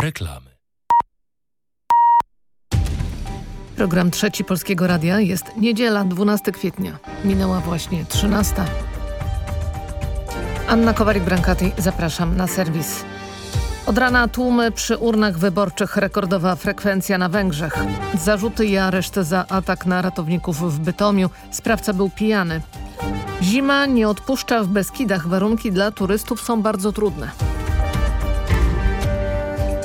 Reklamy. Program Trzeci Polskiego Radia jest niedziela, 12 kwietnia. Minęła właśnie 13. Anna Kowalik-Brankati, zapraszam na serwis. Od rana tłumy przy urnach wyborczych, rekordowa frekwencja na Węgrzech. Zarzuty i areszt za atak na ratowników w Bytomiu. Sprawca był pijany. Zima nie odpuszcza w Beskidach. Warunki dla turystów są bardzo trudne.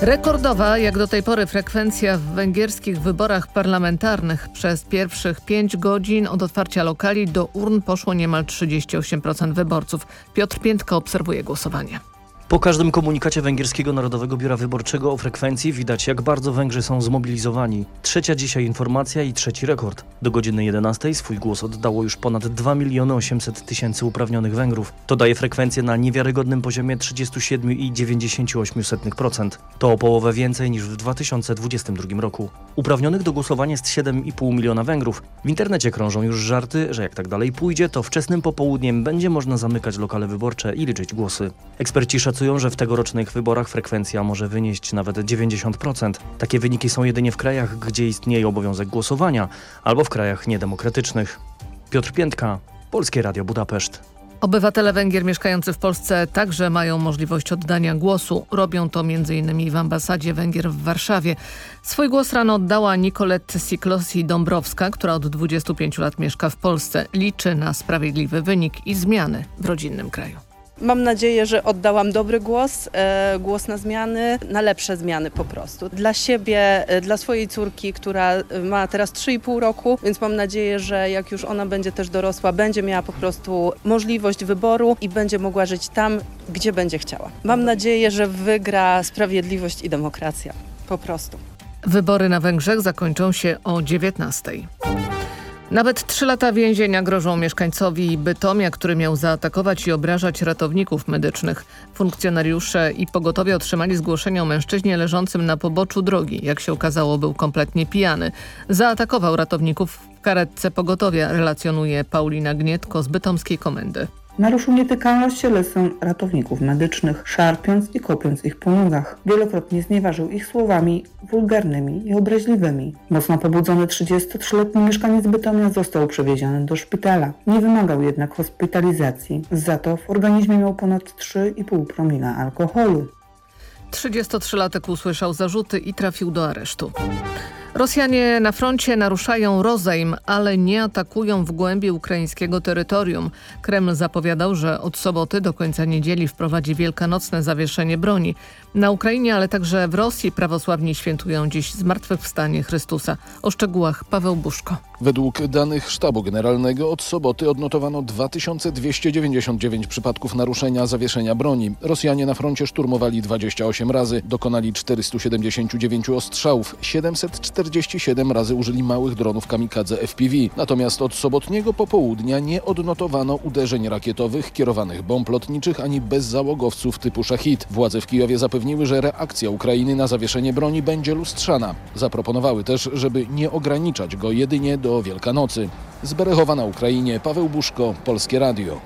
Rekordowa jak do tej pory frekwencja w węgierskich wyborach parlamentarnych. Przez pierwszych pięć godzin od otwarcia lokali do urn poszło niemal 38% wyborców. Piotr Piętka obserwuje głosowanie. Po każdym komunikacie Węgierskiego Narodowego Biura Wyborczego o frekwencji widać, jak bardzo Węgrzy są zmobilizowani. Trzecia dzisiaj informacja i trzeci rekord. Do godziny 11 swój głos oddało już ponad 2 miliony 800 tysięcy uprawnionych Węgrów. To daje frekwencję na niewiarygodnym poziomie 37,98%. To o połowę więcej niż w 2022 roku. Uprawnionych do głosowania jest 7,5 miliona Węgrów. W internecie krążą już żarty, że jak tak dalej pójdzie, to wczesnym popołudniem będzie można zamykać lokale wyborcze i liczyć głosy. Eksperci szacują, że w tegorocznych wyborach frekwencja może wynieść nawet 90%. Takie wyniki są jedynie w krajach, gdzie istnieje obowiązek głosowania, albo w krajach niedemokratycznych. Piotr Piętka, Polskie Radio Budapeszt. Obywatele Węgier mieszkający w Polsce także mają możliwość oddania głosu. Robią to m.in. w ambasadzie Węgier w Warszawie. Swój głos rano oddała Nicolette Siklosi-Dąbrowska, która od 25 lat mieszka w Polsce. Liczy na sprawiedliwy wynik i zmiany w rodzinnym kraju. Mam nadzieję, że oddałam dobry głos, e, głos na zmiany, na lepsze zmiany po prostu. Dla siebie, e, dla swojej córki, która ma teraz 3,5 roku, więc mam nadzieję, że jak już ona będzie też dorosła, będzie miała po prostu możliwość wyboru i będzie mogła żyć tam, gdzie będzie chciała. Mam nadzieję, że wygra sprawiedliwość i demokracja. Po prostu. Wybory na Węgrzech zakończą się o 19. Nawet trzy lata więzienia grożą mieszkańcowi Bytomia, który miał zaatakować i obrażać ratowników medycznych. Funkcjonariusze i pogotowie otrzymali zgłoszenie o mężczyźnie leżącym na poboczu drogi. Jak się okazało, był kompletnie pijany. Zaatakował ratowników w karetce pogotowia, relacjonuje Paulina Gnietko z bytomskiej komendy. Naruszył nietykalność cielesną ratowników medycznych, szarpiąc i kopiąc ich po nogach. Wielokrotnie znieważył ich słowami wulgarnymi i obraźliwymi. Mocno pobudzony 33-letni mieszkaniec Bytomia został przewieziony do szpitala. Nie wymagał jednak hospitalizacji. Za to w organizmie miał ponad 3,5 promila alkoholu. 33-latek usłyszał zarzuty i trafił do aresztu. Rosjanie na froncie naruszają rozejm, ale nie atakują w głębi ukraińskiego terytorium. Kreml zapowiadał, że od soboty do końca niedzieli wprowadzi wielkanocne zawieszenie broni. Na Ukrainie, ale także w Rosji prawosławni świętują dziś zmartwychwstanie Chrystusa. O szczegółach Paweł Buszko. Według danych Sztabu Generalnego od soboty odnotowano 2299 przypadków naruszenia zawieszenia broni. Rosjanie na froncie szturmowali 28 razy, dokonali 479 ostrzałów, 747 razy użyli małych dronów kamikadze FPV. Natomiast od sobotniego popołudnia nie odnotowano uderzeń rakietowych, kierowanych bomb lotniczych ani bezzałogowców typu Szachid. Władze w Kijowie zapewniły, że reakcja Ukrainy na zawieszenie broni będzie lustrzana. Zaproponowały też, żeby nie ograniczać go jedynie do Wielkanocy. Z Berechowa na Ukrainie Paweł Buszko, Polskie Radio.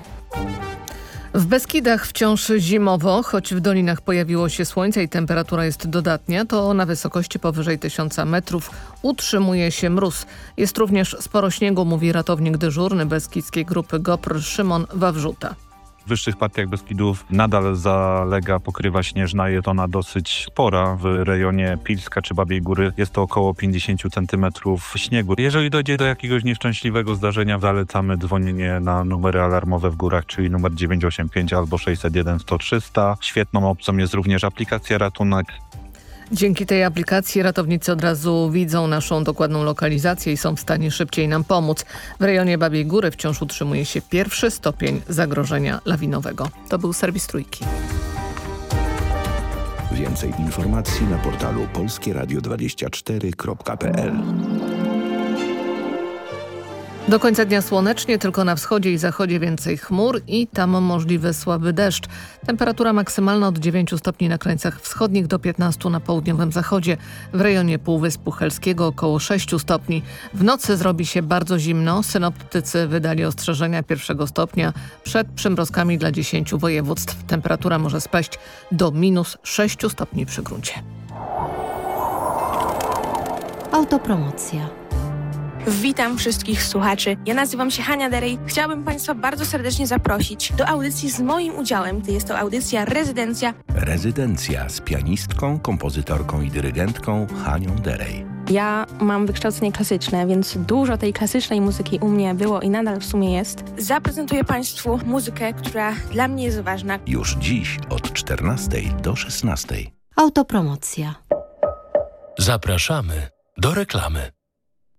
W Beskidach wciąż zimowo, choć w dolinach pojawiło się słońce i temperatura jest dodatnia, to na wysokości powyżej 1000 metrów utrzymuje się mróz. Jest również sporo śniegu, mówi ratownik dyżurny Beskidzkiej Grupy GOPR Szymon Wawrzuta. W wyższych partiach Beskidów nadal zalega pokrywa śnieżna. Jest ona dosyć spora. W rejonie Pilska czy Babiej Góry jest to około 50 cm śniegu. Jeżeli dojdzie do jakiegoś nieszczęśliwego zdarzenia, zalecamy dzwonienie na numery alarmowe w górach, czyli numer 985 albo 601 100 300. Świetną opcją jest również aplikacja Ratunek. Dzięki tej aplikacji ratownicy od razu widzą naszą dokładną lokalizację i są w stanie szybciej nam pomóc. W rejonie Babiej Góry wciąż utrzymuje się pierwszy stopień zagrożenia lawinowego. To był serwis Trójki. Więcej informacji na portalu polskieradio24.pl Do końca dnia słonecznie, tylko na wschodzie i zachodzie więcej chmur i tam możliwy słaby deszcz. Temperatura maksymalna od 9 stopni na krańcach wschodnich do 15 na południowym zachodzie. W rejonie Półwyspu Helskiego około 6 stopni. W nocy zrobi się bardzo zimno. Synoptycy wydali ostrzeżenia pierwszego stopnia przed przymrozkami dla 10 województw. Temperatura może spaść do minus 6 stopni przy gruncie. Autopromocja. Witam wszystkich słuchaczy. Ja nazywam się Hania Derej. Chciałabym Państwa bardzo serdecznie zaprosić do audycji z moim udziałem, gdy jest to audycja Rezydencja. Rezydencja z pianistką, kompozytorką i dyrygentką Hanią Derej. Ja mam wykształcenie klasyczne, więc dużo tej klasycznej muzyki u mnie było i nadal w sumie jest. Zaprezentuję Państwu muzykę, która dla mnie jest ważna. Już dziś od 14 do 16. Autopromocja. Zapraszamy do reklamy.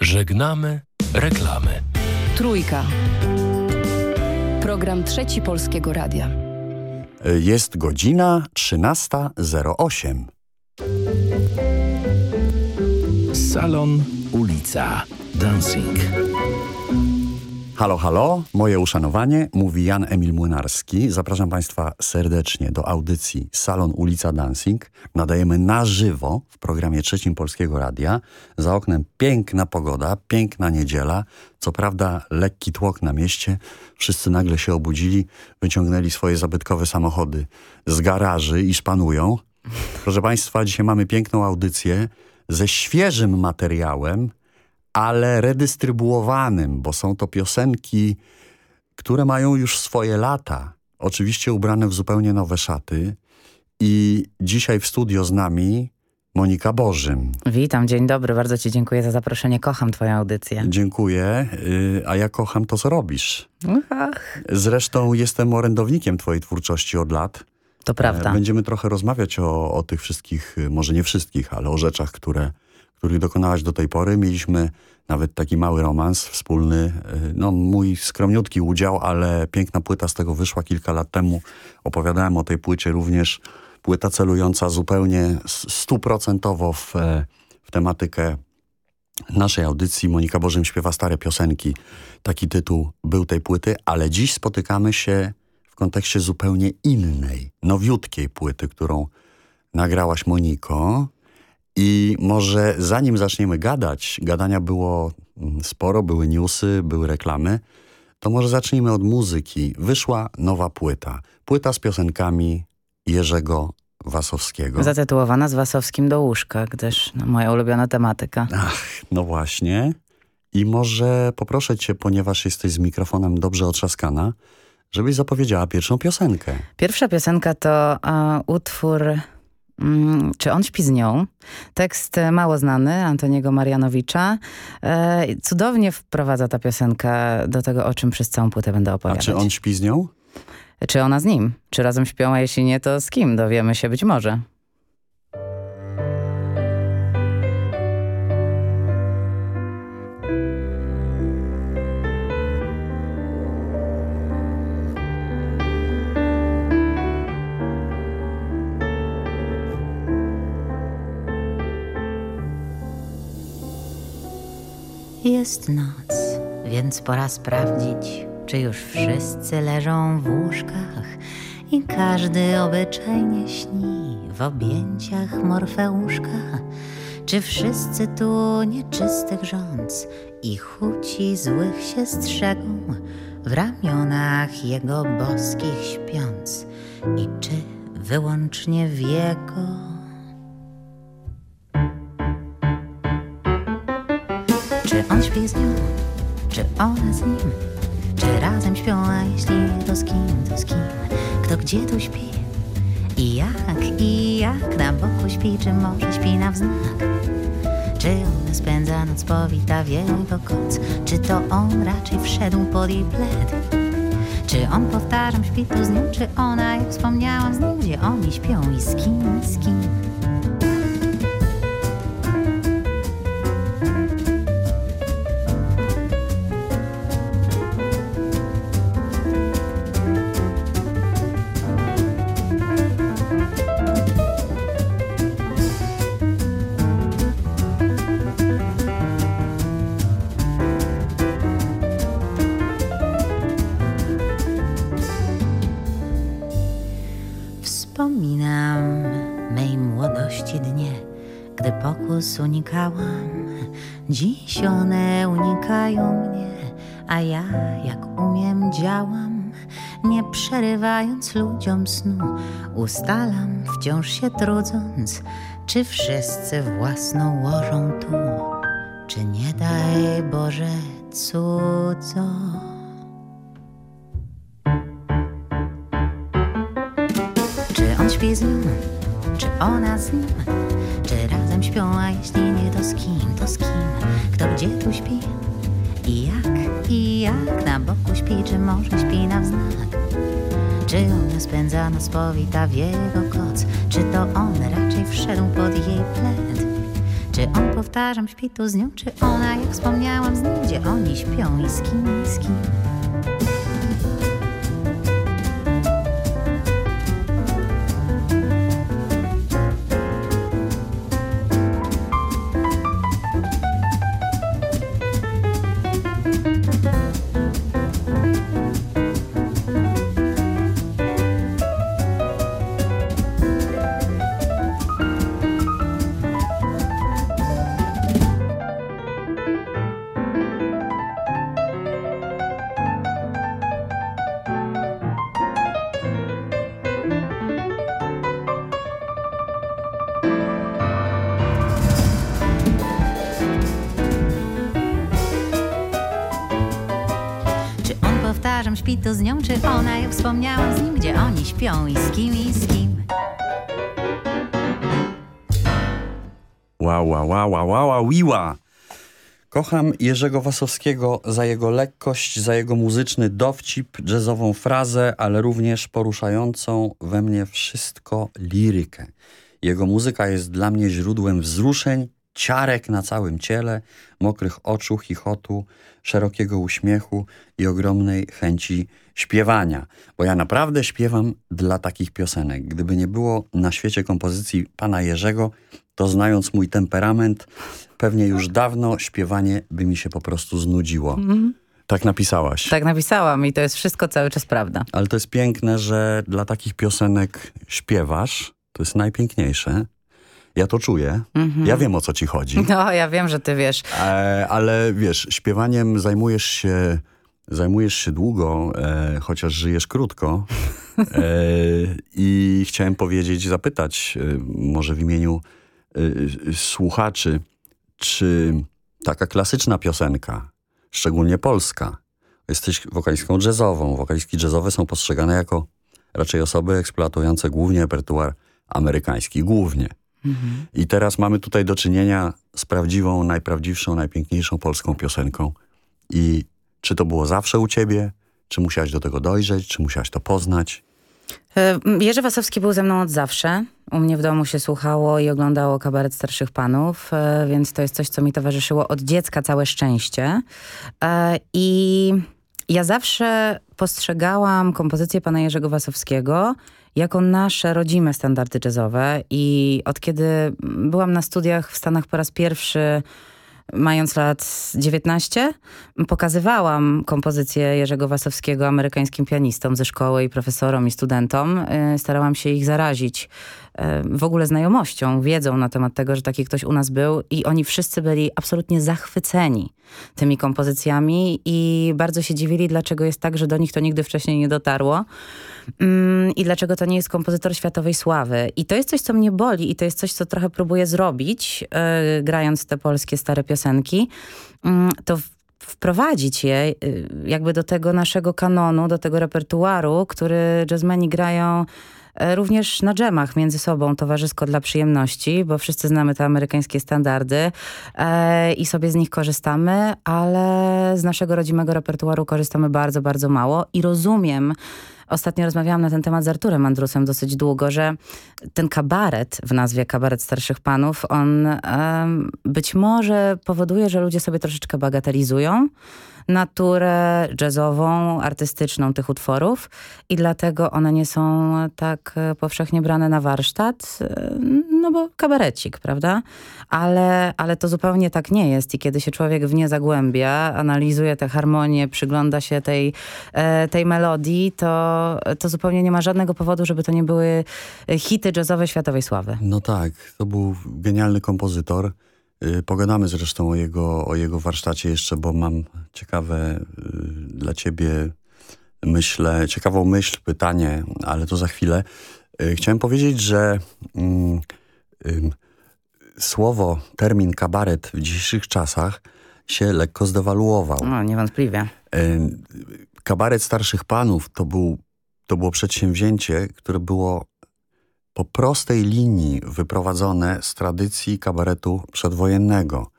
Żegnamy reklamy. Trójka. Program Trzeci Polskiego Radia. Jest godzina 13.08. Salon, ulica, dancing. Halo, halo, moje uszanowanie, mówi Jan Emil Młynarski. Zapraszam Państwa serdecznie do audycji Salon Ulica Dancing. Nadajemy na żywo w programie Trzecim Polskiego Radia. Za oknem piękna pogoda, piękna niedziela. Co prawda lekki tłok na mieście. Wszyscy nagle się obudzili, wyciągnęli swoje zabytkowe samochody z garaży i szpanują. Proszę Państwa, dzisiaj mamy piękną audycję ze świeżym materiałem, ale redystrybuowanym, bo są to piosenki, które mają już swoje lata. Oczywiście ubrane w zupełnie nowe szaty. I dzisiaj w studio z nami Monika Bożym. Witam, dzień dobry, bardzo Ci dziękuję za zaproszenie. Kocham Twoją audycję. Dziękuję, y, a ja kocham to, co robisz. Ach. Zresztą jestem orędownikiem Twojej twórczości od lat. To prawda. Będziemy trochę rozmawiać o, o tych wszystkich, y, może nie wszystkich, ale o rzeczach, które których dokonałaś do tej pory. Mieliśmy nawet taki mały romans wspólny, no mój skromniutki udział, ale piękna płyta z tego wyszła kilka lat temu. Opowiadałem o tej płycie również. Płyta celująca zupełnie stuprocentowo w, w tematykę naszej audycji. Monika Bożym śpiewa stare piosenki. Taki tytuł był tej płyty, ale dziś spotykamy się w kontekście zupełnie innej, nowiutkiej płyty, którą nagrałaś Moniko. I może zanim zaczniemy gadać, gadania było mm, sporo, były newsy, były reklamy, to może zacznijmy od muzyki. Wyszła nowa płyta. Płyta z piosenkami Jerzego Wasowskiego. Zatytułowana z Wasowskim do łóżka, gdyż no, moja ulubiona tematyka. Ach, no właśnie. I może poproszę cię, ponieważ jesteś z mikrofonem dobrze otrzaskana, żebyś zapowiedziała pierwszą piosenkę. Pierwsza piosenka to uh, utwór Czy on śpi z nią? Tekst mało znany Antoniego Marianowicza. E, cudownie wprowadza ta piosenka do tego, o czym przez całą płytę będę A opowiadać. czy on śpi z nią? Czy ona z nim? Czy razem śpią, a jeśli nie, to z kim? Dowiemy się być może. Jest noc, więc pora sprawdzić, czy już wszyscy leżą w łóżkach i każdy obyczajnie śni w objęciach Morfeuszka. Czy wszyscy tu nieczystych rządz i chuci złych się strzegą w ramionach jego boskich śpiąc i czy wyłącznie w jego Czy on śpi z nią, czy ona z nim? Czy razem śpią, a jeśli nie, to z kim, to z kim? Kto gdzie tu śpi? I jak, i jak na boku śpi, czy może śpi na wznak? Czy ona spędza noc powita w jego koc? Czy to on raczej wszedł pod jej pled? Czy on, powtarzam, śpi tu z nią, czy ona, jak wspomniałam, z nim, gdzie oni śpią i z kim, z kim? One unikają mnie, a ja jak umiem działam. Nie przerywając ludziom snu, ustalam wciąż się trudząc, czy wszyscy własną łożą tu, czy nie daj Boże cudzo. Czy on śpi z nią, czy ona z nim? Razem śpią, a jeśli nie, to z kim, to z kim? Kto gdzie tu śpi? I jak, i jak na boku śpi, czy może śpi na wznak? Czy ona spędza noc powita w jego koc? Czy to on raczej wszedł pod jej pled? Czy on, powtarzam, śpi tu z nią, czy ona, jak wspomniałam, z nim, gdzie oni śpią i z kim, i z kim? Czy ona, jak wspomniałam, z nim, gdzie oni śpią i z kim, i z kim? Wow, wow, wow, wow, wow, wiła. Kocham Jerzego Wasowskiego za jego lekkość, za jego muzyczny dowcip, jazzową frazę, ale również poruszającą we mnie wszystko lirykę. Jego muzyka jest dla mnie źródłem wzruszeń, ciarek na całym ciele, mokrych oczu, chichotu, szerokiego uśmiechu i ogromnej chęci śpiewania. Bo ja naprawdę śpiewam dla takich piosenek. Gdyby nie było na świecie kompozycji pana Jerzego, to znając mój temperament, pewnie już dawno śpiewanie by mi się po prostu znudziło. Mhm. Tak napisałaś. Tak napisałam i to jest wszystko cały czas prawda. Ale to jest piękne, że dla takich piosenek śpiewasz. To jest najpiękniejsze. Ja to czuję. Mhm. Ja wiem, o co ci chodzi. No, ja wiem, że ty wiesz. E, ale wiesz, śpiewaniem zajmujesz się, zajmujesz się długo, e, chociaż żyjesz krótko. E, I chciałem powiedzieć, zapytać, e, może w imieniu e, słuchaczy, czy taka klasyczna piosenka, szczególnie polska, jesteś wokalistką jazzową. Wokalistki jazzowe są postrzegane jako raczej osoby eksploatujące głównie repertuar amerykański. Głównie. I teraz mamy tutaj do czynienia z prawdziwą, najprawdziwszą, najpiękniejszą polską piosenką. I czy to było zawsze u ciebie? Czy musiałaś do tego dojrzeć? Czy musiałaś to poznać? E, Jerzy Wasowski był ze mną od zawsze. U mnie w domu się słuchało i oglądało kabaret starszych panów, e, więc to jest coś, co mi towarzyszyło od dziecka, całe szczęście. E, I ja zawsze postrzegałam kompozycję pana Jerzego Wasowskiego jako nasze rodzime standardy jazzowe i od kiedy byłam na studiach w Stanach po raz pierwszy mając lat 19, pokazywałam kompozycje Jerzego Wasowskiego amerykańskim pianistom ze szkoły i profesorom i studentom. Y, Starałam się ich zarazić w ogóle znajomością, wiedzą na temat tego, że taki ktoś u nas był i oni wszyscy byli absolutnie zachwyceni tymi kompozycjami i bardzo się dziwili, dlaczego jest tak, że do nich to nigdy wcześniej nie dotarło. Mm, I dlaczego to nie jest kompozytor światowej sławy. I to jest coś, co mnie boli i to jest coś, co trochę próbuję zrobić, yy, grając te polskie stare piosenki. Yy, to wprowadzić je yy, jakby do tego naszego kanonu, do tego repertuaru, który jazzmeni grają e, również na dżemach między sobą, towarzysko dla przyjemności, bo wszyscy znamy te amerykańskie standardy e, i sobie z nich korzystamy, ale z naszego rodzimego repertuaru korzystamy bardzo, bardzo mało i rozumiem, Ostatnio rozmawiałam na ten temat z Arturem Andrusem dosyć długo, że ten kabaret w nazwie Kabaret Starszych Panów, on um, być może powoduje, że ludzie sobie troszeczkę bagatelizują naturę jazzową, artystyczną tych utworów i dlatego one nie są tak e, powszechnie brane na warsztat, e, no bo kabarecik, prawda? Ale, ale to zupełnie tak nie jest i kiedy się człowiek w nie zagłębia, analizuje te harmonie, przygląda się tej, e, tej melodii, to, to zupełnie nie ma żadnego powodu, żeby to nie były hity jazzowe światowej sławy. No tak, to był genialny kompozytor. Y, Pogadamy zresztą o jego, o jego warsztacie jeszcze, bo mam ciekawe y, dla ciebie myślę, ciekawą myśl, pytanie, ale to za chwilę. Y, Chciałem powiedzieć, że mm, ym, słowo, termin kabaret w dzisiejszych czasach się lekko zdewaluował. No, niewątpliwie. Ym, Kabaret starszych panów to, był, to było przedsięwzięcie, które było po prostej linii wyprowadzone z tradycji kabaretu przedwojennego.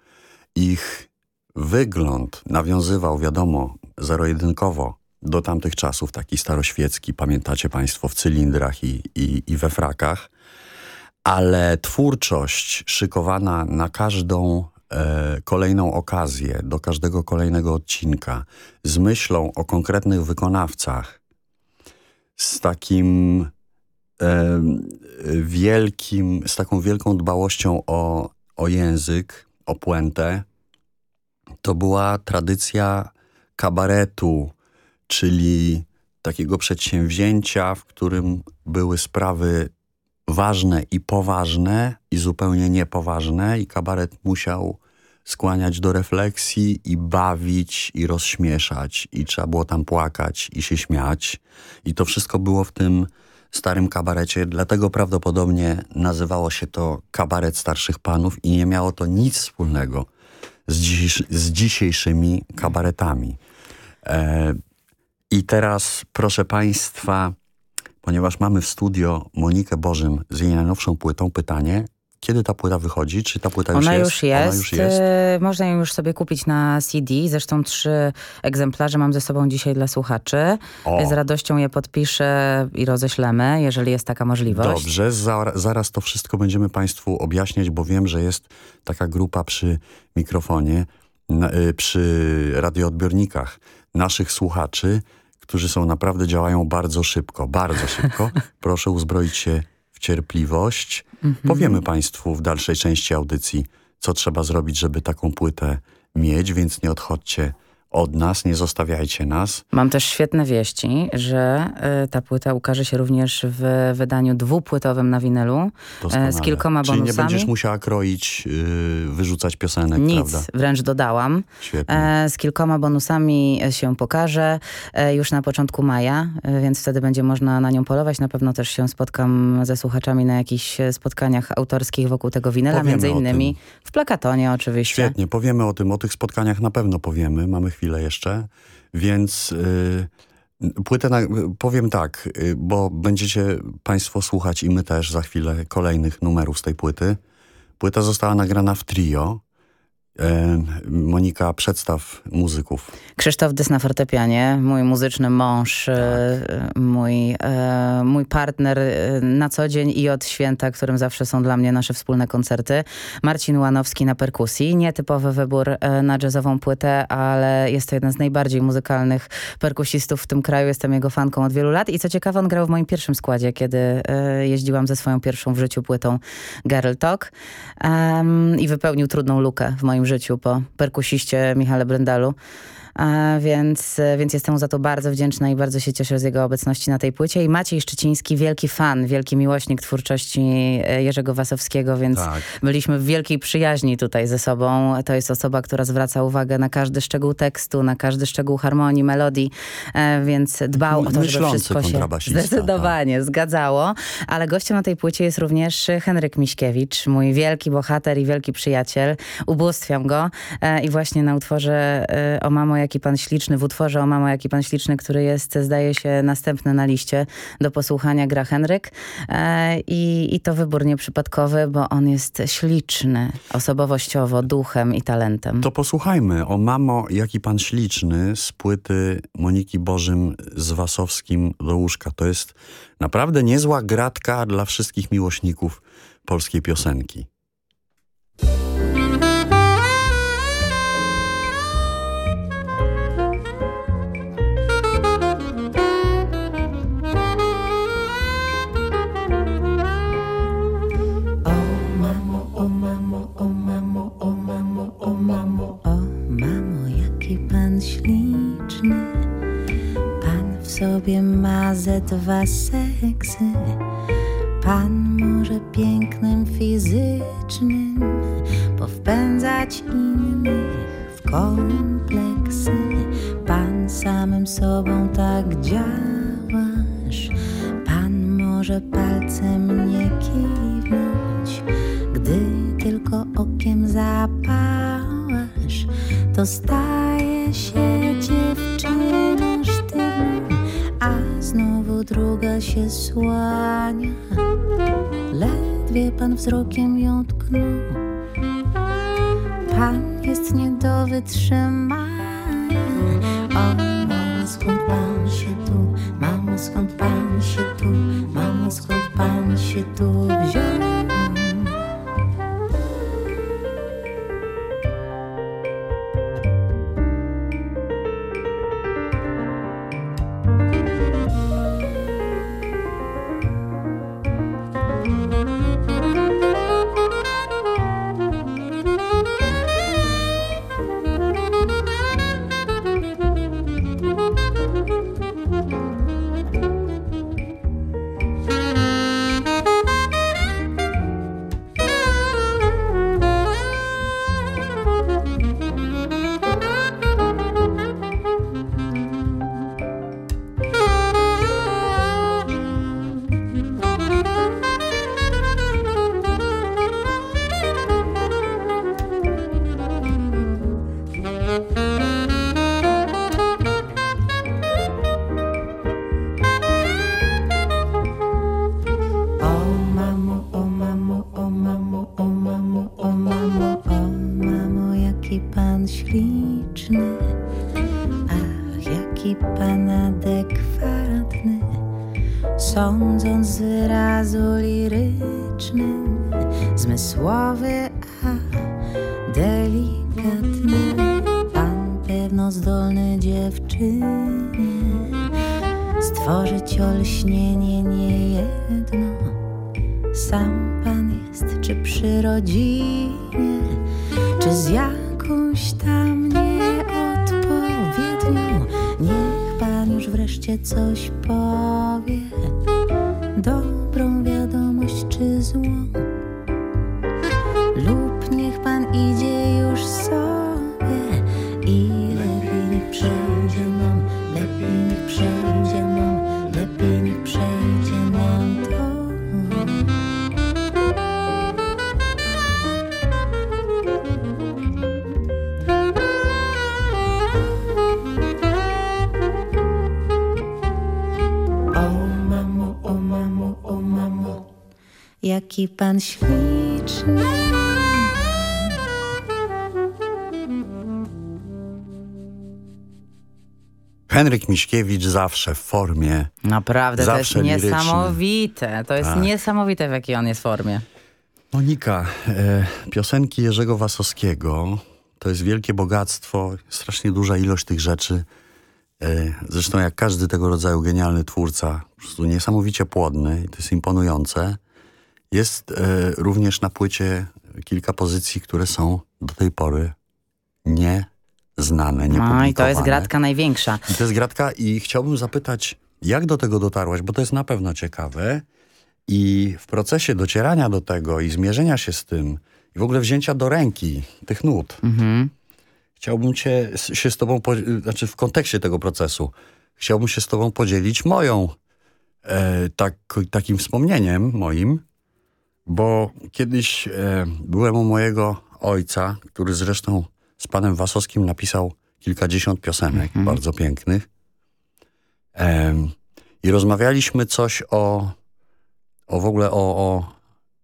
Ich wygląd nawiązywał, wiadomo, zero-jedynkowo do tamtych czasów, taki staroświecki, pamiętacie państwo, w cylindrach i, i, i we frakach, ale twórczość szykowana na każdą e, kolejną okazję, do każdego kolejnego odcinka, z myślą o konkretnych wykonawcach, z takim wielkim, z taką wielką dbałością o, o język, o puentę, to była tradycja kabaretu, czyli takiego przedsięwzięcia, w którym były sprawy ważne i poważne i zupełnie niepoważne i kabaret musiał skłaniać do refleksji i bawić i rozśmieszać i trzeba było tam płakać i się śmiać. I to wszystko było w tym starym kabarecie, dlatego prawdopodobnie nazywało się to kabaret starszych panów i nie miało to nic wspólnego z, dziś, z dzisiejszymi kabaretami. E, I teraz proszę państwa, ponieważ mamy w studio Monikę Bożym z jej najnowszą płytą, pytanie, kiedy ta płyta wychodzi? Czy ta płyta już Ona jest? już jest. Ona już jest. E, Można ją już sobie kupić na CD. Zresztą trzy egzemplarze mam ze sobą dzisiaj dla słuchaczy. O. Z radością je podpiszę i roześlemy, jeżeli jest taka możliwość. Dobrze, za, zaraz to wszystko będziemy Państwu objaśniać, bo wiem, że jest taka grupa przy mikrofonie, na, y, przy radioodbiornikach naszych słuchaczy, którzy są naprawdę działają bardzo szybko, bardzo szybko. Proszę uzbroić się cierpliwość. Mhm. Powiemy Państwu w dalszej części audycji, co trzeba zrobić, żeby taką płytę mieć, więc nie odchodźcie od nas, nie zostawiajcie nas. Mam też świetne wieści, że y, ta płyta ukaże się również w wydaniu dwupłytowym na winylu Doskonale. z kilkoma Czyli bonusami. nie będziesz musiała kroić, yy, wyrzucać piosenek, Nic, prawda? wręcz dodałam. Świetnie. E, z kilkoma bonusami się pokaże już na początku maja, więc wtedy będzie można na nią polować. Na pewno też się spotkam ze słuchaczami na jakichś spotkaniach autorskich wokół tego winyla, Powiemy między innymi w Plakatonie oczywiście. Świetnie, powiemy o tym, o tych spotkaniach na pewno powiemy, mamy chwilę jeszcze, więc yy, płytę, na, powiem tak, yy, bo będziecie Państwo słuchać i my też za chwilę kolejnych numerów z tej płyty. Płyta została nagrana w trio. E, Monika, przedstaw muzyków. Krzysztof Dys na fortepianie, mój muzyczny mąż, e, mój, e, mój partner na co dzień i od święta, którym zawsze są dla mnie nasze wspólne koncerty. Marcin Łanowski na perkusji. Nietypowy wybór na jazzową płytę, ale jest to jeden z najbardziej muzykalnych perkusistów w tym kraju. Jestem jego fanką od wielu lat i co ciekawe, on grał w moim pierwszym składzie, kiedy jeździłam ze swoją pierwszą w życiu płytą Girl Talk Em, i wypełnił trudną lukę w moim życiu po perkusiście Michale Brendalu. Więc, więc jestem mu za to bardzo wdzięczna i bardzo się cieszę z jego obecności na tej płycie. I Maciej Szczyciński, wielki fan, wielki miłośnik twórczości e, Jerzego Wasowskiego, więc Tak. byliśmy w wielkiej przyjaźni tutaj ze sobą. To jest osoba, która zwraca uwagę na każdy szczegół tekstu, na każdy szczegół harmonii, melodii, e, więc dbał o to, żeby wszystko się kontrabasista, zdecydowanie zgadzało. Ale gościem na tej płycie jest również Henryk Miśkiewicz, mój wielki bohater i wielki przyjaciel. Ubóstwiam go e, i właśnie na utworze O mamo, jaki pan śliczny, w utworze O mamo, jaki pan śliczny, który jest, zdaje się, następny na liście do posłuchania gra Henryk. E, I, I to wybór nieprzypadkowy, bo on jest śliczny osobowościowo, duchem i talentem. To posłuchajmy o Mamo, jaki pan śliczny z płyty Moniki Bożym z Wasowskim do łóżka. To jest naprawdę niezła gratka dla wszystkich miłośników polskiej piosenki. Ze dwa seksy. Pan może pięknym fizycznym powpędzać innych w kompleksy. Pan samym sobą tak działasz. Jaki pan śliczny. Henryk Miśkiewicz zawsze w formie. Naprawdę, zawsze to jest liryczny. niesamowite. To jest Tak. niesamowite, w jakiej on jest formie. Monika, e, piosenki Jerzego Wasowskiego to jest wielkie bogactwo, strasznie duża ilość tych rzeczy. E, zresztą jak każdy tego rodzaju genialny twórca, po prostu niesamowicie płodny i to jest imponujące. Jest e, również na płycie kilka pozycji, które są do tej pory nieznane, niepublikowane. No i to jest gratka największa. I to jest gratka i chciałbym zapytać, jak do tego dotarłaś, bo to jest na pewno ciekawe. I w procesie docierania do tego i zmierzenia się z tym, i w ogóle wzięcia do ręki tych nut, Mhm. chciałbym cię, się z tobą, znaczy w kontekście tego procesu, chciałbym się z tobą podzielić moją, e, tak, takim wspomnieniem moim, bo kiedyś e, byłem u mojego ojca, który zresztą z panem Wasowskim napisał kilkadziesiąt piosenek bardzo pięknych. Em, I rozmawialiśmy coś o, o w ogóle o, o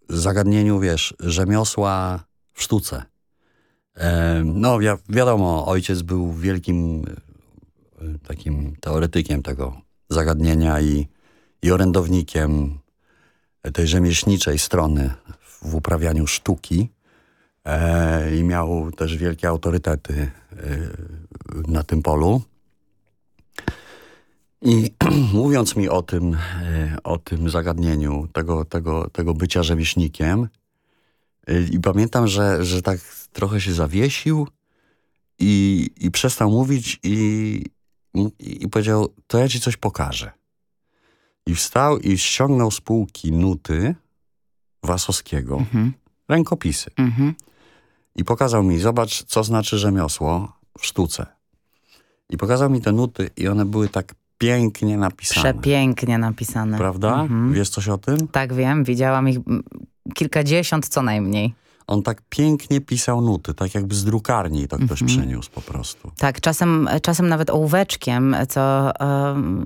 zagadnieniu, wiesz, rzemiosła w sztuce. Em, No, wi wiadomo, ojciec był wielkim e, takim teoretykiem tego zagadnienia i, i orędownikiem tej rzemieślniczej strony w uprawianiu sztuki e, i miał też wielkie autorytety e, na tym polu. I mówiąc mi o tym, e, o tym zagadnieniu, tego, tego, tego bycia rzemieślnikiem, e, i pamiętam, że, że tak trochę się zawiesił i, i przestał mówić i, i powiedział, to ja ci coś pokażę. I wstał i ściągnął z półki nuty Wasowskiego, rękopisy. Mhm. I pokazał mi, zobacz, co znaczy rzemiosło w sztuce. I pokazał mi te nuty i one były tak pięknie napisane. Przepięknie napisane. Prawda? Mhm. Wiesz coś o tym? Tak wiem, widziałam ich kilkadziesiąt co najmniej. On tak pięknie pisał nuty, tak jakby z drukarni to ktoś Mhm. przyniósł po prostu. Tak, czasem, czasem nawet ołóweczkiem, co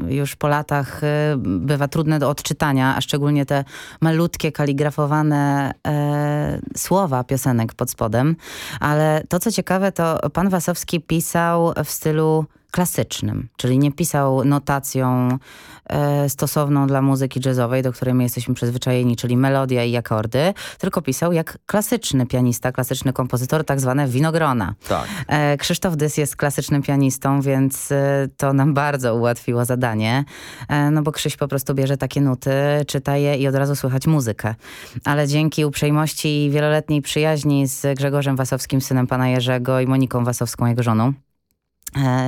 już po latach e, bywa trudne do odczytania, a szczególnie te malutkie, kaligrafowane e, słowa piosenek pod spodem. Ale to, co ciekawe, to pan Wasowski pisał w stylu klasycznym, czyli nie pisał notacją e, stosowną dla muzyki jazzowej, do której my jesteśmy przyzwyczajeni, czyli melodia i akordy, tylko pisał jak klasyczny pianista, klasyczny kompozytor, tak zwane winogrona. Tak. E, Krzysztof Dys jest klasycznym pianistą, więc e, to nam bardzo ułatwiło zadanie, e, no bo Krzyś po prostu bierze takie nuty, czyta je i od razu słychać muzykę. Ale dzięki uprzejmości i wieloletniej przyjaźni z Grzegorzem Wasowskim, synem pana Jerzego i Moniką Wasowską, jego żoną,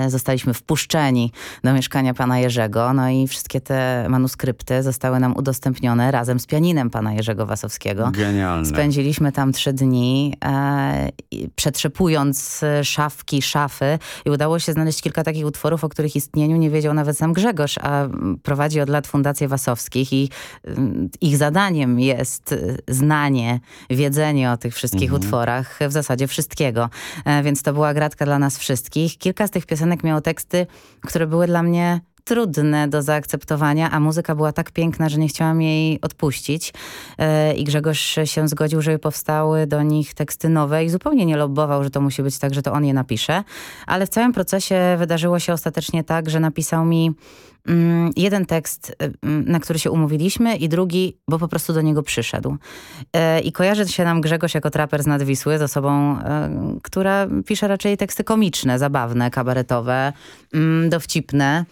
zostaliśmy wpuszczeni do mieszkania pana Jerzego, no i wszystkie te manuskrypty zostały nam udostępnione razem z pianinem pana Jerzego Wasowskiego. Genialne. Spędziliśmy tam trzy dni, e, przetrzepując e, szafki, szafy i udało się znaleźć kilka takich utworów, o których istnieniu nie wiedział nawet sam Grzegorz, a prowadzi od lat Fundację Wasowskich i ich zadaniem jest e, znanie, wiedzenie o tych wszystkich Mhm. utworach, w zasadzie wszystkiego. E, więc to była gratka dla nas wszystkich. Kilka z tych piosenek miało teksty, które były dla mnie trudne do zaakceptowania, a muzyka była tak piękna, że nie chciałam jej odpuścić. E, I Grzegorz się zgodził, żeby powstały do nich teksty nowe i zupełnie nie lobbował, że to musi być tak, że to on je napisze. Ale w całym procesie wydarzyło się ostatecznie tak, że napisał mi jeden tekst, mm, na który się umówiliśmy i drugi, bo po prostu do niego przyszedł. E, I kojarzy się nam Grzegorz jako traper z Nadwisły z osobą, e, która pisze raczej teksty komiczne, zabawne, kabaretowe, mm, dowcipne.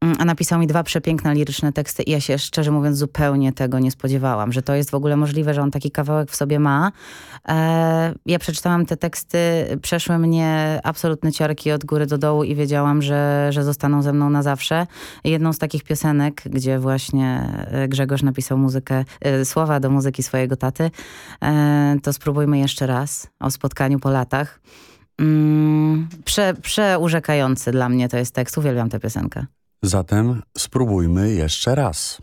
Mm, a napisał mi dwa przepiękne liryczne teksty i ja się szczerze mówiąc zupełnie tego nie spodziewałam, że to jest w ogóle możliwe, że on taki kawałek w sobie ma. E, ja przeczytałam te teksty, przeszły mnie absolutne ciarki od góry do dołu i wiedziałam, że, że zostaną ze mną na zawsze. Jedną z takich piosenek, gdzie właśnie e, Grzegorz napisał muzykę, e, słowa do muzyki swojego taty, e, to spróbujmy jeszcze raz o spotkaniu po latach. Mm, prze, przeurzekający dla mnie to jest tekst, uwielbiam tę piosenkę. Zatem spróbujmy jeszcze raz.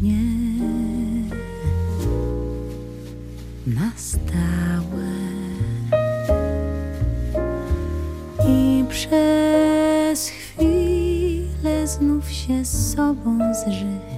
Być, choć nie na stałe. I przez chwilę znów się z sobą zżyć,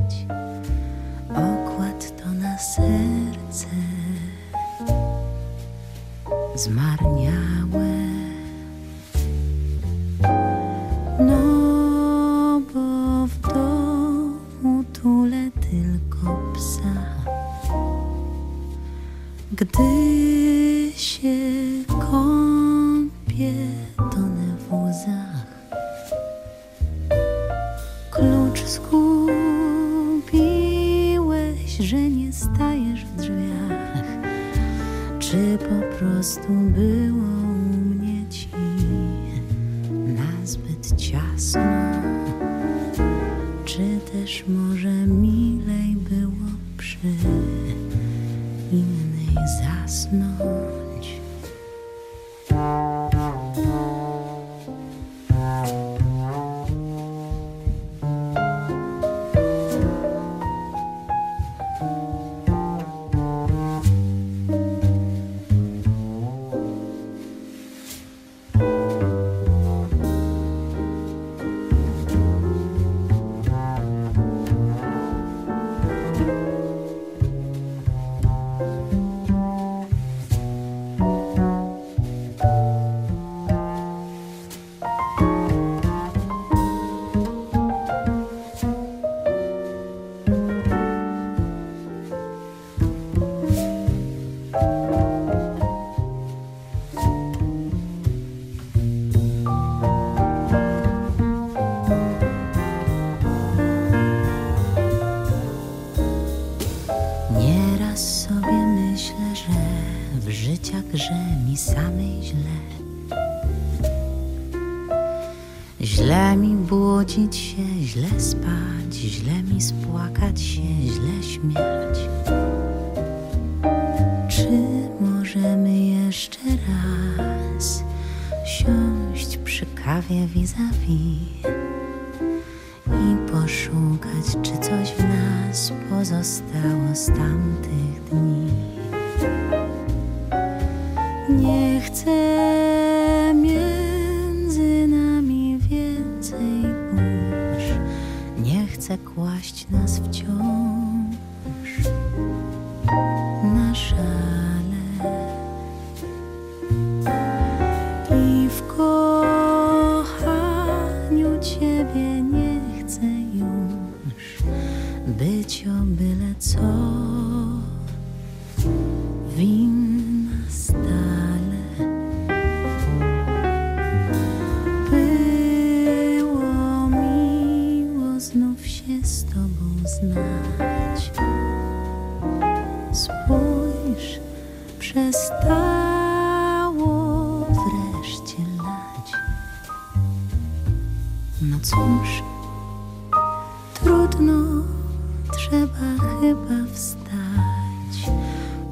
trzeba chyba wstać.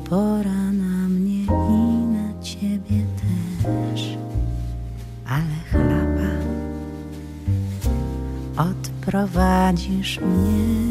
Pora na mnie i na ciebie też. Ale chlapa, odprowadzisz mnie.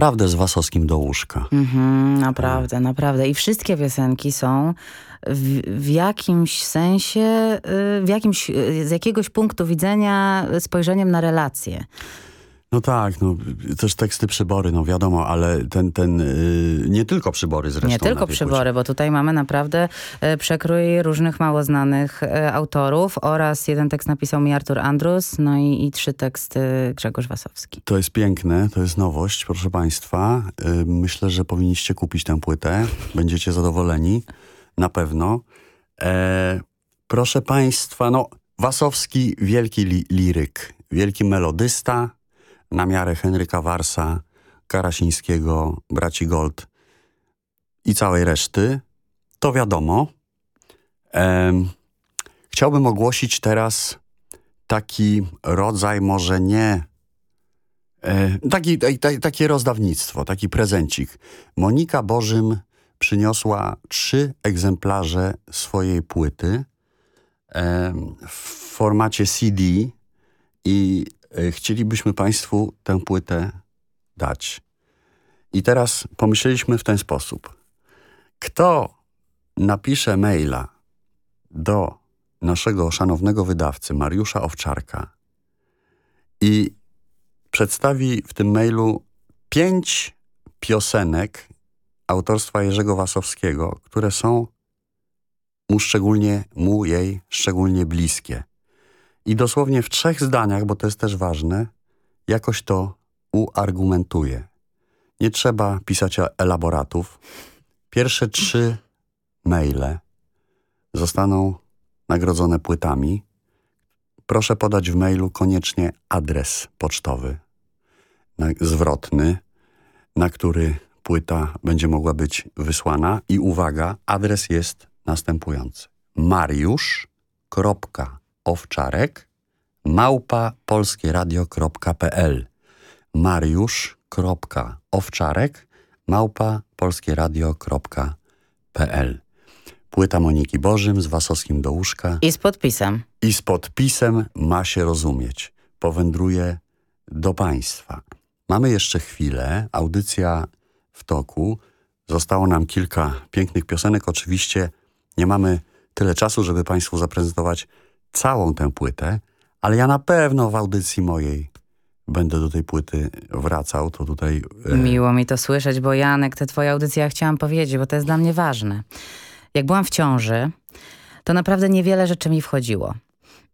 Naprawdę z Wasowskim do łóżka. Mhm, naprawdę, naprawdę. I wszystkie piosenki są w, w jakimś sensie, y, w jakimś, y, z jakiegoś punktu widzenia spojrzeniem na relacje. No tak, no też teksty przybory, no wiadomo, ale ten, ten yy, nie tylko przybory zresztą. Nie tylko przybory, bo tutaj mamy naprawdę e, przekrój różnych mało znanych e, autorów oraz jeden tekst napisał mi Artur Andrus, no i, i trzy teksty Grzegorz Wasowski. To jest piękne, to jest nowość, proszę Państwa. Yy, myślę, że powinniście kupić tę płytę. Będziecie zadowoleni, na pewno. E, proszę Państwa, no Wasowski, wielki li liryk, wielki melodysta, na miarę Henryka Warsa, Karasińskiego, braci Gold i całej reszty, to wiadomo. Ehm, chciałbym ogłosić teraz taki rodzaj, może nie, e, taki, taki, takie rozdawnictwo, taki prezencik. Monika Bożym przyniosła trzy egzemplarze swojej płyty e, w formacie CD i chcielibyśmy Państwu tę płytę dać. I teraz pomyśleliśmy w ten sposób. Kto napisze maila do naszego szanownego wydawcy Mariusza Owczarka i przedstawi w tym mailu pięć piosenek autorstwa Jerzego Wasowskiego, które są mu szczególnie, mu jej szczególnie bliskie. I dosłownie w trzech zdaniach, bo to jest też ważne, jakoś to uargumentuje. Nie trzeba pisać elaboratów. Pierwsze trzy maile zostaną nagrodzone płytami. Proszę podać w mailu koniecznie adres pocztowy na, zwrotny, na który płyta będzie mogła być wysłana. I uwaga, adres jest następujący. mariusz.owczarek małpa polskieradio.pl mariusz.owczarek małpa polskieradio.pl Płyta Moniki Bożym z Wasowskim do łóżka. I z podpisem. I z podpisem ma się rozumieć. Powędruje do Państwa. Mamy jeszcze chwilę. Audycja w toku. Zostało nam kilka pięknych piosenek. Oczywiście nie mamy tyle czasu, żeby Państwu zaprezentować całą tę płytę, ale ja na pewno w audycji mojej będę do tej płyty wracał, to tutaj... E... Miło mi to słyszeć, bo Janek, te twoje audycje ja chciałam powiedzieć, bo to jest dla mnie ważne. Jak byłam w ciąży, to naprawdę niewiele rzeczy mi wchodziło.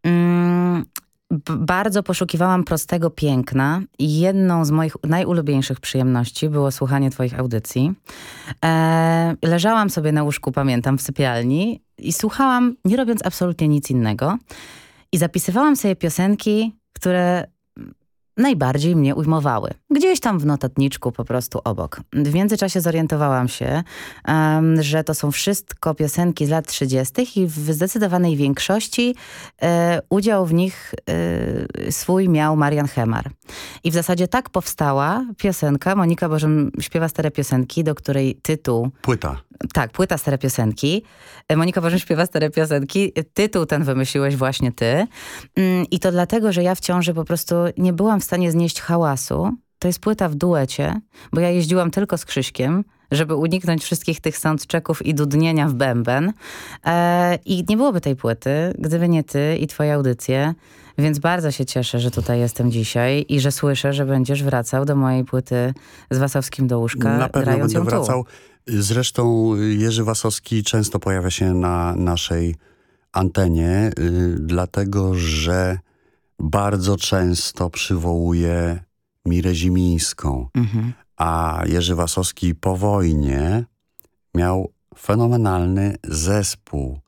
Mm, bardzo poszukiwałam prostego piękna i jedną z moich najulubieńszych przyjemności było słuchanie twoich audycji. E, leżałam sobie na łóżku, pamiętam, w sypialni i słuchałam, nie robiąc absolutnie nic innego. I zapisywałam sobie piosenki, które najbardziej mnie ujmowały. Gdzieś tam w notatniczku po prostu obok. W międzyczasie zorientowałam się, um, że to są wszystko piosenki z lat 30. i w zdecydowanej większości e, udział w nich e, swój miał Marian Hemar. I w zasadzie tak powstała piosenka Monika Bożym śpiewa stare piosenki, do której tytuł... Płyta. Tak, płyta stare piosenki. E, Monika Bożym śpiewa stare piosenki. Tytuł ten wymyśliłeś właśnie ty. Mm, I to dlatego, że ja w ciąży po prostu nie byłam w stanie znieść hałasu. To jest płyta w duecie, bo ja jeździłam tylko z Krzyśkiem, żeby uniknąć wszystkich tych soundchecków i dudnienia w bęben. E, I nie byłoby tej płyty, gdyby nie ty i twoje audycje. Więc bardzo się cieszę, że tutaj jestem dzisiaj i że słyszę, że będziesz wracał do mojej płyty z Wasowskim do łóżka. Na pewno będę wracał. Zresztą Jerzy Wasowski często pojawia się na naszej antenie, yy, dlatego że bardzo często przywołuje Mirę Zimińską. Mhm. A Jerzy Wasowski po wojnie miał fenomenalny zespół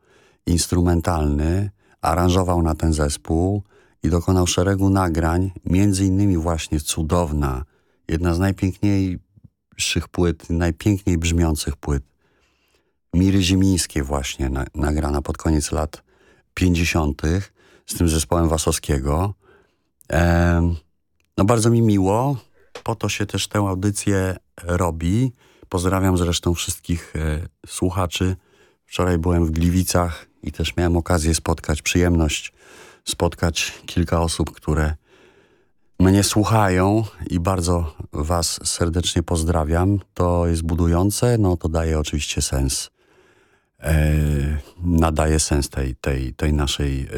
instrumentalny, aranżował na ten zespół i dokonał szeregu nagrań, między innymi właśnie cudowna, jedna z najpiękniejszych płyt, najpiękniej brzmiących płyt Miry Zimińskiej właśnie, na, nagrana pod koniec lat 50. z tym zespołem Wasowskiego. E, no bardzo mi miło, po to się też tę audycję robi. Pozdrawiam zresztą wszystkich e, słuchaczy. Wczoraj byłem w Gliwicach i też miałem okazję spotkać, przyjemność spotkać kilka osób, które mnie słuchają i bardzo was serdecznie pozdrawiam. To jest budujące, no to daje oczywiście sens. E, nadaje sens tej, tej, tej naszej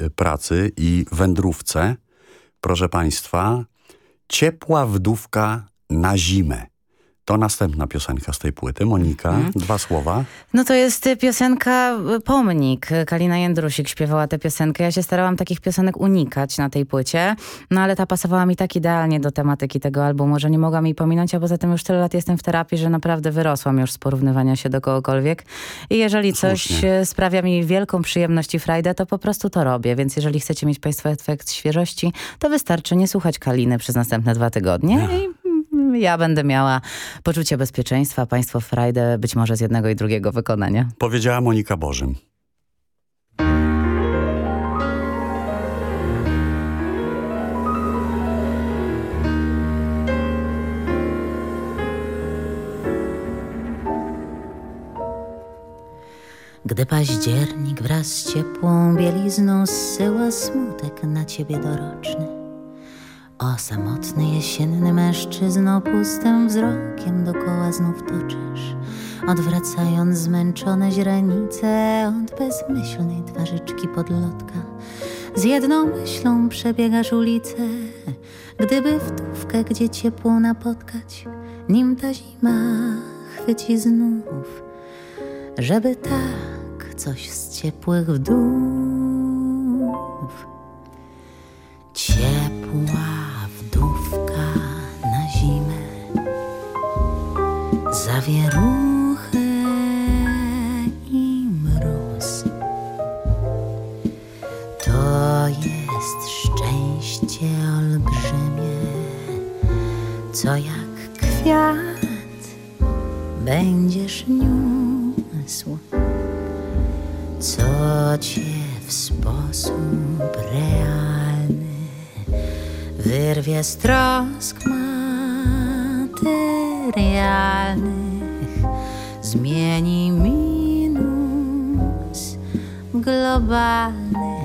e, pracy i wędrówce. Proszę Państwa, ciepła wdówka na zimę. To następna piosenka z tej płyty. Monika, mhm. dwa słowa. No to jest piosenka y, Pomnik. Kalina Jędrusik śpiewała tę piosenkę. Ja się starałam takich piosenek unikać na tej płycie, no ale ta pasowała mi tak idealnie do tematyki tego albumu, że nie mogłam jej pominąć, a poza tym już tyle lat jestem w terapii, że naprawdę wyrosłam już z porównywania się do kogokolwiek. I jeżeli coś Słusznie. sprawia mi wielką przyjemność i frajdę, to po prostu to robię. Więc jeżeli chcecie mieć Państwo efekt świeżości, to wystarczy nie słuchać Kaliny przez następne dwa tygodnie i ja będę miała poczucie bezpieczeństwa, państwo frajdę być może z jednego i drugiego wykonania. Powiedziała Monika Bożym. Gdy październik wraz z ciepłą bielizną zsyła smutek na ciebie doroczny o samotny jesienny mężczyzno pustym wzrokiem dokoła znów toczysz. Odwracając zmęczone źrenice od bezmyślnej twarzyczki podlotka Z jedną myślą przebiegasz ulicę. Gdyby wdówkę gdzie ciepło napotkać Nim ta zima chwyci znów. Żeby tak coś z ciepłych wdów. Ciepła zawieruchę i mróz. To jest szczęście olbrzymie, co jak kwiat będziesz niósł, co cię w sposób realny wyrwie z trosk materialnych zmieni minus globalny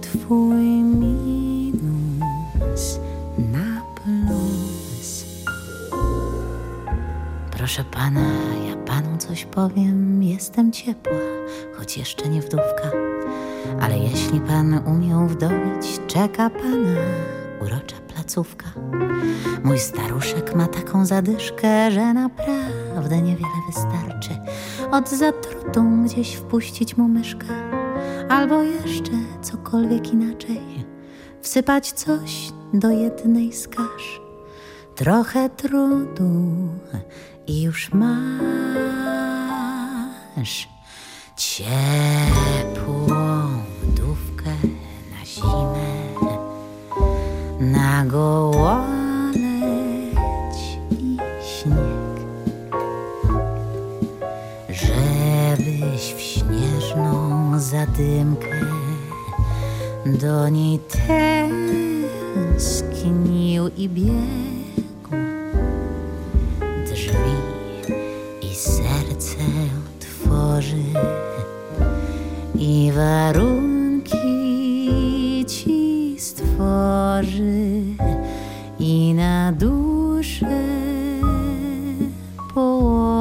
twój minus na plus. Proszę pana, ja panu coś powiem, jestem ciepła, choć jeszcze nie wdówka. Ale jeśli pan umiał wdowić, czeka pana urocza placówka. Mój staruszek ma taką zadyszkę, że naprawdę niewiele wystarczy. Od zatrutą gdzieś wpuścić mu myszkę, albo jeszcze cokolwiek inaczej wsypać coś do jednej z kasz. Trochę trudu i już masz ciepłą na i śnieg, żebyś w śnieżną zadymkę do niej tęsknił i biegł. Drzwi i serce otworzy i warunki stworzy i na duszę położy,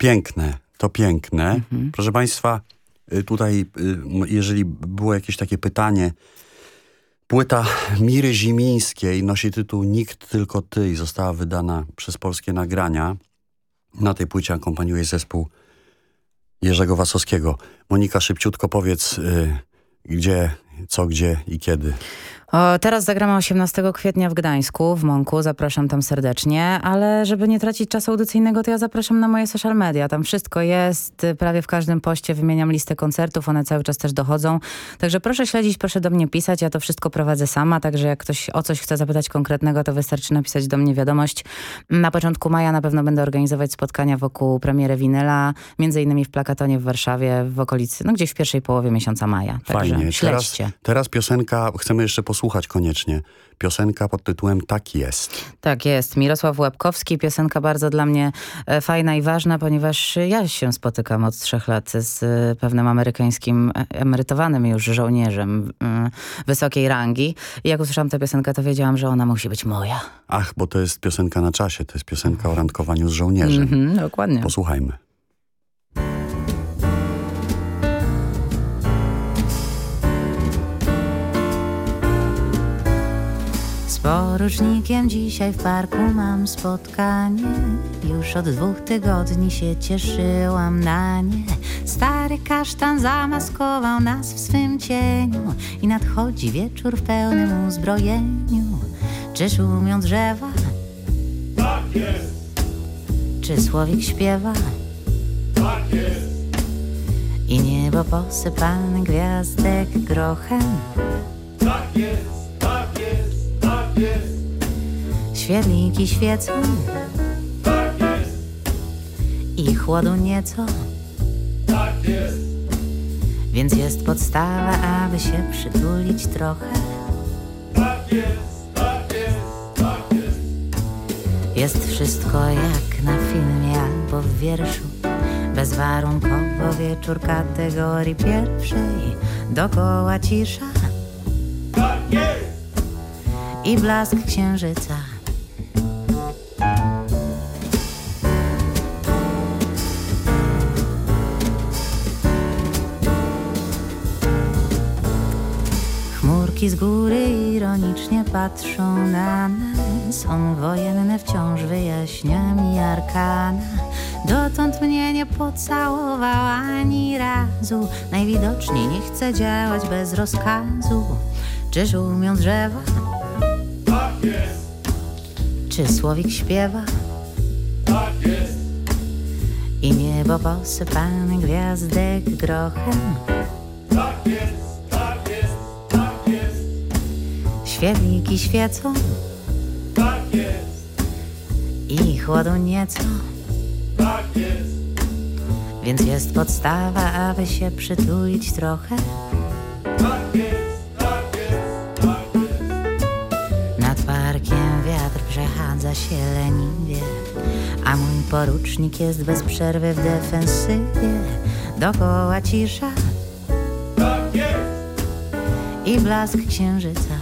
piękne, to piękne. Proszę Państwa, y, tutaj, y, jeżeli było jakieś takie pytanie, płyta Miry Zimińskiej nosi tytuł Nikt, tylko ty i została wydana przez Polskie Nagrania. Na tej płycie akompaniuje zespół Jerzego Wasowskiego. Monika, szybciutko powiedz, y, gdzie, co, gdzie i kiedy. Teraz zagramy 18 kwietnia w Gdańsku, w Monku. Zapraszam tam serdecznie, ale żeby nie tracić czasu audycyjnego, to ja zapraszam na moje social media. Tam wszystko jest, prawie w każdym poście wymieniam listę koncertów, one cały czas też dochodzą. Także proszę śledzić, proszę do mnie pisać, ja to wszystko prowadzę sama, także jak ktoś o coś chce zapytać konkretnego, to wystarczy napisać do mnie wiadomość. Na początku maja na pewno będę organizować spotkania wokół premiery winyla, między innymi w Plakatonie w Warszawie, w okolicy, no gdzieś w pierwszej połowie miesiąca maja. Także Fajnie. Teraz, teraz piosenka, chcemy jeszcze posłuchać koniecznie. Piosenka pod tytułem Tak jest. Tak jest. Mirosław Łebkowski, piosenka bardzo dla mnie e, fajna i ważna, ponieważ ja się spotykam od trzech lat z e, pewnym amerykańskim e, emerytowanym już żołnierzem mm, wysokiej rangi. I jak usłyszałam tę piosenkę, to wiedziałam, że ona musi być moja. Ach, bo to jest piosenka na czasie, to jest piosenka o randkowaniu z żołnierzem. Mhm, dokładnie. Posłuchajmy. Porucznikiem dzisiaj w parku mam spotkanie. Już od dwóch tygodni się cieszyłam na nie. Stary kasztan zamaskował nas w swym cieniu i nadchodzi wieczór w pełnym uzbrojeniu. Czy szumią drzewa? Tak jest, Czy słowik śpiewa? tak jest, I niebo posypane gwiazdek grochem. tak jest, tak jest, Świetliki świecą tak jest, i chłodu nieco. tak jest, Więc jest podstawa, aby się przytulić trochę. tak jest, tak jest, tak jest. Jest wszystko jak na filmie albo w wierszu. Bezwarunkowo wieczór kategorii pierwszej. Dokoła cisza i blask księżyca. Chmurki z góry ironicznie patrzą na nas. On wojenne wciąż wyjaśnia mi arkana. Dotąd mnie nie pocałował ani razu. Najwidoczniej nie chce działać bez rozkazu. Czy szumią drzewa? Jest, Czy słowik śpiewa? tak jest, i niebo posypane gwiazdek grochem. Tak jest, tak jest, tak jest, Świetliki świecą tak jest, i chłodu nieco, tak jest, więc jest podstawa, aby się przytulić trochę. Się leniwie, a mój porucznik jest bez przerwy w defensywie. Dokoła cisza Tak jest, i blask księżyca.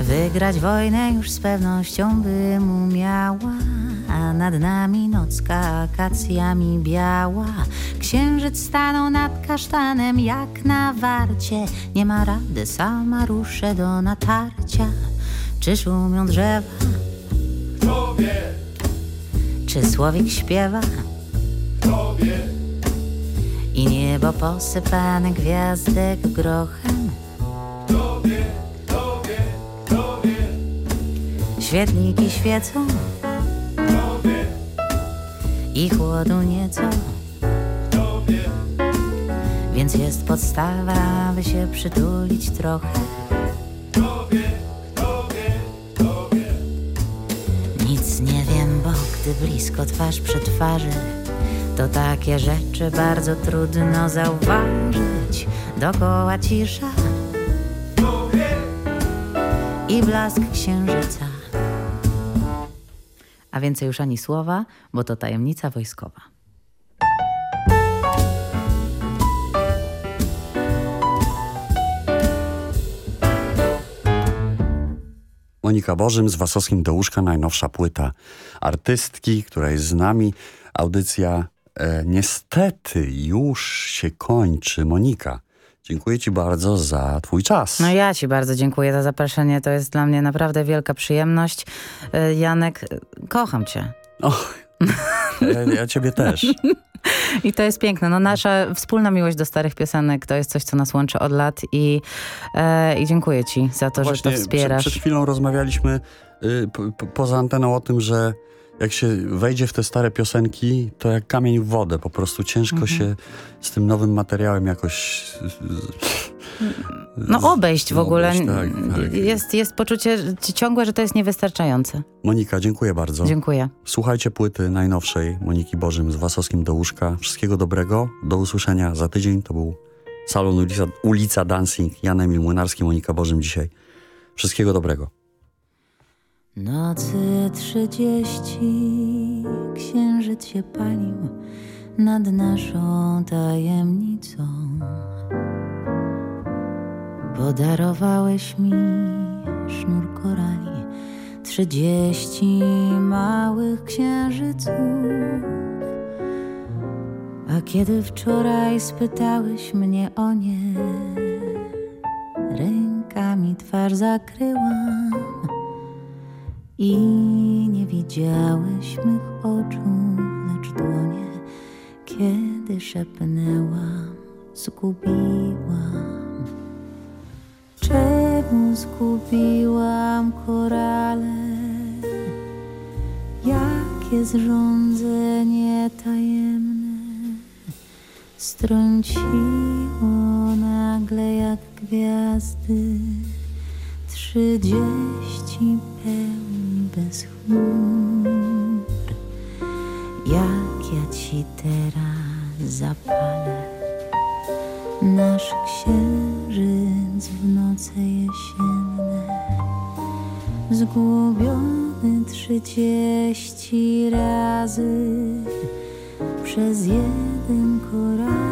Wygrać wojnę już z pewnością bym umiała A nad nami nocka akacjami biała. Księżyc stanął nad kasztanem jak na warcie. Nie ma rady, sama ruszę do natarcia. Czy szumią drzewa, Kto wie, czy słowik śpiewa? Kto wie, I niebo posypane gwiazdek grochem. Kto wie, kto wie, kto wie, Świetliki świecą i chłodu nieco. Więc jest podstawa, aby się przytulić trochę. Nic nie wiem, bo gdy blisko twarz przy twarzy To takie rzeczy bardzo trudno zauważyć. Dokoła cisza i blask księżyca A więcej już ani słowa, bo to tajemnica wojskowa Monika Bożym z Wasowskim do łóżka, najnowsza płyta artystki, która jest z nami. Audycja e, niestety już się kończy. Monika, dziękuję Ci bardzo za Twój czas. No ja ci bardzo dziękuję za zaproszenie. To jest dla mnie naprawdę wielka przyjemność. E, Janek, kocham cię. Och, ja, ja Ciebie też. I to jest piękne. No, nasza wspólna miłość do starych piosenek to jest coś, co nas łączy od lat i, e, i dziękuję ci za to, że to Właśnie wspierasz. Przed, przed chwilą rozmawialiśmy y, po, po, poza anteną o tym, że jak się wejdzie w te stare piosenki, to jak kamień w wodę. Po prostu ciężko Mhm. się z tym nowym materiałem jakoś... No obejść w ogóle. Obejść, tak, tak. Jest, jest poczucie ciągłe, że to jest niewystarczające. Monika, dziękuję bardzo. Dziękuję. Słuchajcie płyty najnowszej Moniki Bożym z Wasowskim do łóżka. Wszystkiego dobrego. Do usłyszenia za tydzień. To był Salon Ulica, Ulica Dancing. Jan Emil Młynarski, Monika Bożym dzisiaj. Wszystkiego dobrego. Nocy trzydzieści księżyc się palił nad naszą tajemnicą. Podarowałeś mi sznur korali, trzydzieści małych księżyców. A kiedy wczoraj spytałeś mnie o nie, rękami twarz zakryłam i nie widziałeś mych oczu, lecz dłonie, kiedy szepnęłam, zgubiłam. Czemu zgubiłam korale? Jakie zrządzenie tajemne strąciło nagle jak gwiazdy trzydzieści pełni bez chmur. Jak ja ci teraz zapalę nasz księżyc w noce jesienne, zgubiony trzydzieści razy przez jeden korali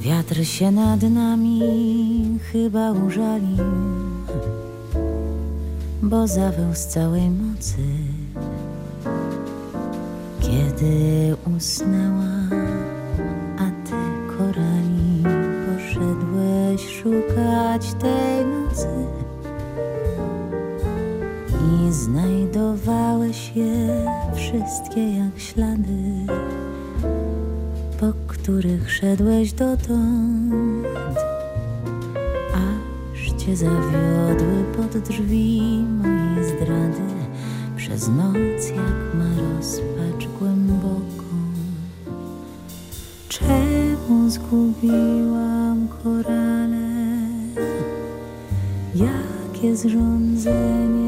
Wiatr się nad nami chyba użalił, bo zawył z całej mocy. Kiedy usnęła, a ty korali poszedłeś szukać tej nocy i znajdowałeś je wszystkie jak ślady, których szedłeś dotąd, aż cię zawiodły pod drzwi mojej zdrady przez noc jak ma rozpacz głęboką. Czemu zgubiłam korale? Jakie zrządzenie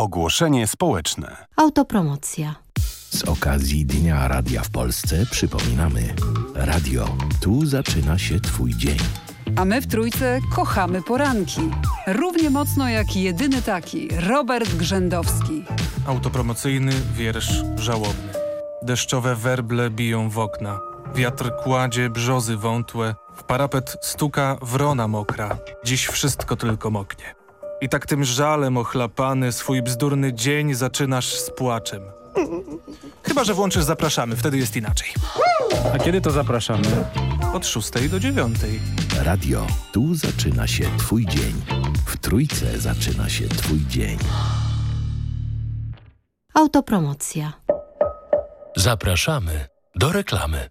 Ogłoszenie społeczne. Autopromocja. Z okazji Dnia Radia w Polsce przypominamy. Radio, tu zaczyna się Twój dzień. A my w Trójce kochamy poranki. Równie mocno jak jedyny taki, Robert Grzędowski. Autopromocyjny wiersz żałobny. Deszczowe werble biją w okna. Wiatr kładzie brzozy wątłe. W parapet stuka wrona mokra. Dziś wszystko tylko moknie. I tak tym żalem ochlapany swój bzdurny dzień zaczynasz z płaczem. Chyba, że włączysz zapraszamy, wtedy jest inaczej. A kiedy to zapraszamy? Od 6 do 9. Radio, tu zaczyna się Twój dzień. W Trójce zaczyna się Twój dzień. Autopromocja. Zapraszamy do reklamy.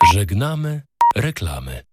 Żegnamy reklamy.